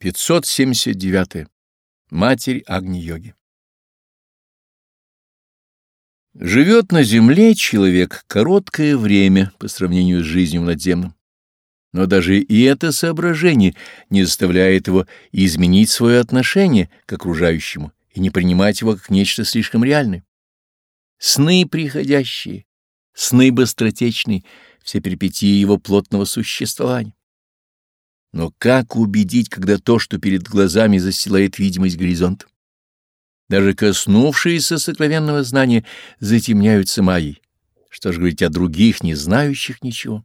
579. Матерь Агни-йоги Живет на земле человек короткое время по сравнению с жизнью в надземном. Но даже и это соображение не заставляет его изменить свое отношение к окружающему и не принимать его как нечто слишком реальное. Сны приходящие, сны быстротечные, все перипетии его плотного существования. Но как убедить, когда то, что перед глазами застилает видимость горизонта? Даже коснувшиеся сокровенного знания затемняются майей. Что ж говорить о других, не знающих ничего?